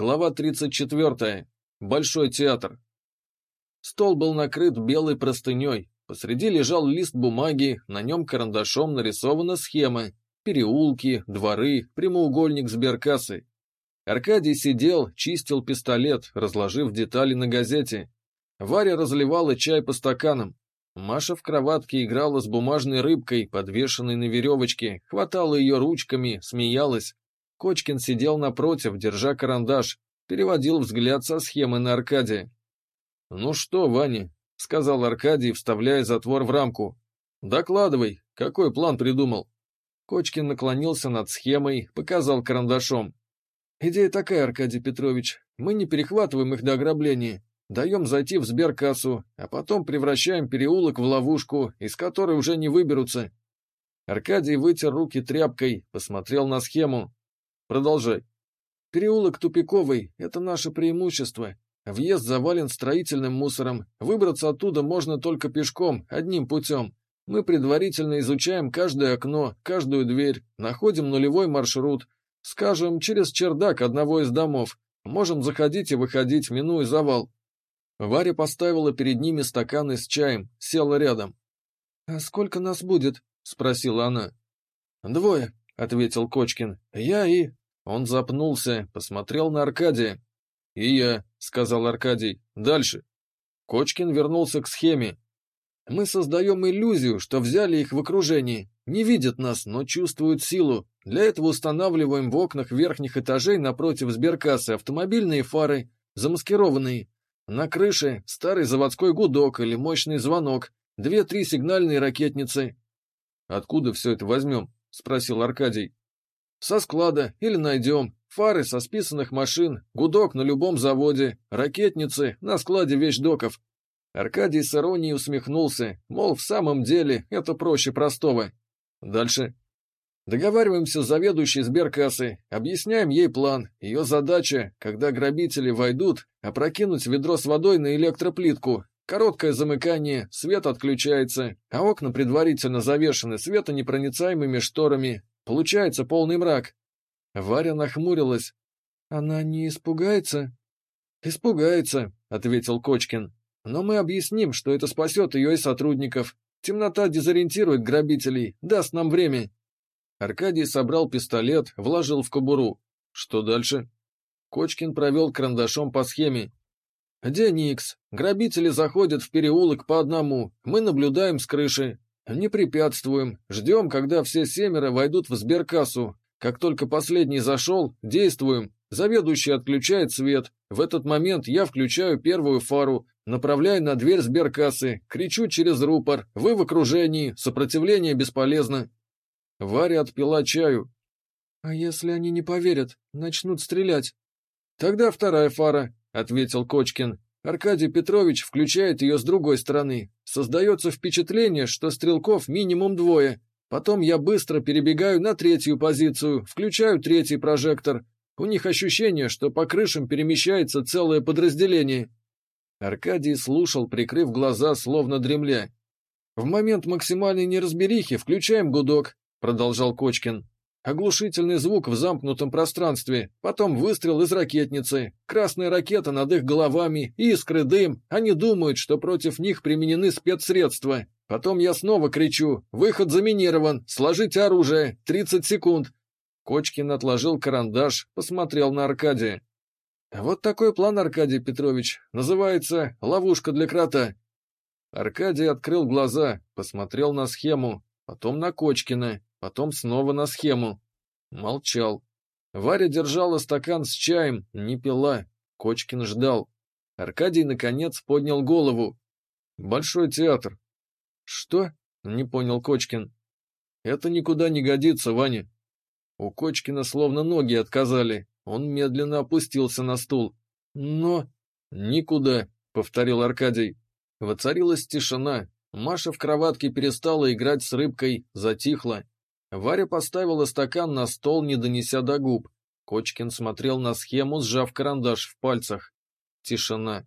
Глава 34. Большой театр. Стол был накрыт белой простыней. Посреди лежал лист бумаги, на нем карандашом нарисована схема. Переулки, дворы, прямоугольник сберкассы. Аркадий сидел, чистил пистолет, разложив детали на газете. Варя разливала чай по стаканам. Маша в кроватке играла с бумажной рыбкой, подвешенной на веревочке, хватала ее ручками, смеялась. Кочкин сидел напротив, держа карандаш, переводил взгляд со схемы на Аркадия. «Ну что, Ваня?» — сказал Аркадий, вставляя затвор в рамку. «Докладывай, какой план придумал?» Кочкин наклонился над схемой, показал карандашом. «Идея такая, Аркадий Петрович. Мы не перехватываем их до ограбления. Даем зайти в сберкассу, а потом превращаем переулок в ловушку, из которой уже не выберутся». Аркадий вытер руки тряпкой, посмотрел на схему. Продолжай. Переулок тупиковый — это наше преимущество. Въезд завален строительным мусором. Выбраться оттуда можно только пешком, одним путем. Мы предварительно изучаем каждое окно, каждую дверь, находим нулевой маршрут. Скажем, через чердак одного из домов. Можем заходить и выходить, минуя завал. Варя поставила перед ними стаканы с чаем, села рядом. «А сколько нас будет?» — спросила она. «Двое», — ответил Кочкин. «Я и...» Он запнулся, посмотрел на Аркадия. «И я», — сказал Аркадий. «Дальше». Кочкин вернулся к схеме. «Мы создаем иллюзию, что взяли их в окружении. Не видят нас, но чувствуют силу. Для этого устанавливаем в окнах верхних этажей напротив сберкассы автомобильные фары, замаскированные. На крыше старый заводской гудок или мощный звонок, две-три сигнальные ракетницы». «Откуда все это возьмем?» — спросил Аркадий. Со склада или найдем. Фары со списанных машин, гудок на любом заводе, ракетницы на складе вещдоков. Аркадий с иронией усмехнулся, мол, в самом деле это проще простого. Дальше. Договариваемся с заведующей сберкассы, объясняем ей план. Ее задача, когда грабители войдут, опрокинуть ведро с водой на электроплитку. Короткое замыкание, свет отключается, а окна предварительно завешены светонепроницаемыми шторами, Получается полный мрак. Варя нахмурилась. Она не испугается? Испугается, ответил Кочкин. Но мы объясним, что это спасет ее и сотрудников. Темнота дезориентирует грабителей, даст нам время. Аркадий собрал пистолет, вложил в кобуру. Что дальше? Кочкин провел карандашом по схеме. День Икс. Грабители заходят в переулок по одному. Мы наблюдаем с крыши. Не препятствуем, ждем, когда все семеро войдут в сберкассу. Как только последний зашел, действуем. Заведующий отключает свет. В этот момент я включаю первую фару, направляю на дверь сберкассы, кричу через рупор. Вы в окружении, сопротивление бесполезно. Варя отпила чаю. А если они не поверят, начнут стрелять? Тогда вторая фара, ответил Кочкин. Аркадий Петрович включает ее с другой стороны. Создается впечатление, что стрелков минимум двое. Потом я быстро перебегаю на третью позицию, включаю третий прожектор. У них ощущение, что по крышам перемещается целое подразделение. Аркадий слушал, прикрыв глаза, словно дремля. «В момент максимальной неразберихи включаем гудок», — продолжал Кочкин. Оглушительный звук в замкнутом пространстве, потом выстрел из ракетницы, красная ракета над их головами, искры, дым. Они думают, что против них применены спецсредства. Потом я снова кричу «Выход заминирован! Сложите оружие! 30 секунд!» Кочкин отложил карандаш, посмотрел на Аркадия. «Вот такой план, Аркадий Петрович. Называется «Ловушка для крота». Аркадий открыл глаза, посмотрел на схему, потом на Кочкина, потом снова на схему. Молчал. Варя держала стакан с чаем, не пила. Кочкин ждал. Аркадий, наконец, поднял голову. «Большой театр». «Что?» — не понял Кочкин. «Это никуда не годится, Ваня». У Кочкина словно ноги отказали. Он медленно опустился на стул. «Но...» «Никуда», — повторил Аркадий. Воцарилась тишина. Маша в кроватке перестала играть с рыбкой, затихла. Варя поставила стакан на стол, не донеся до губ. Кочкин смотрел на схему, сжав карандаш в пальцах. Тишина.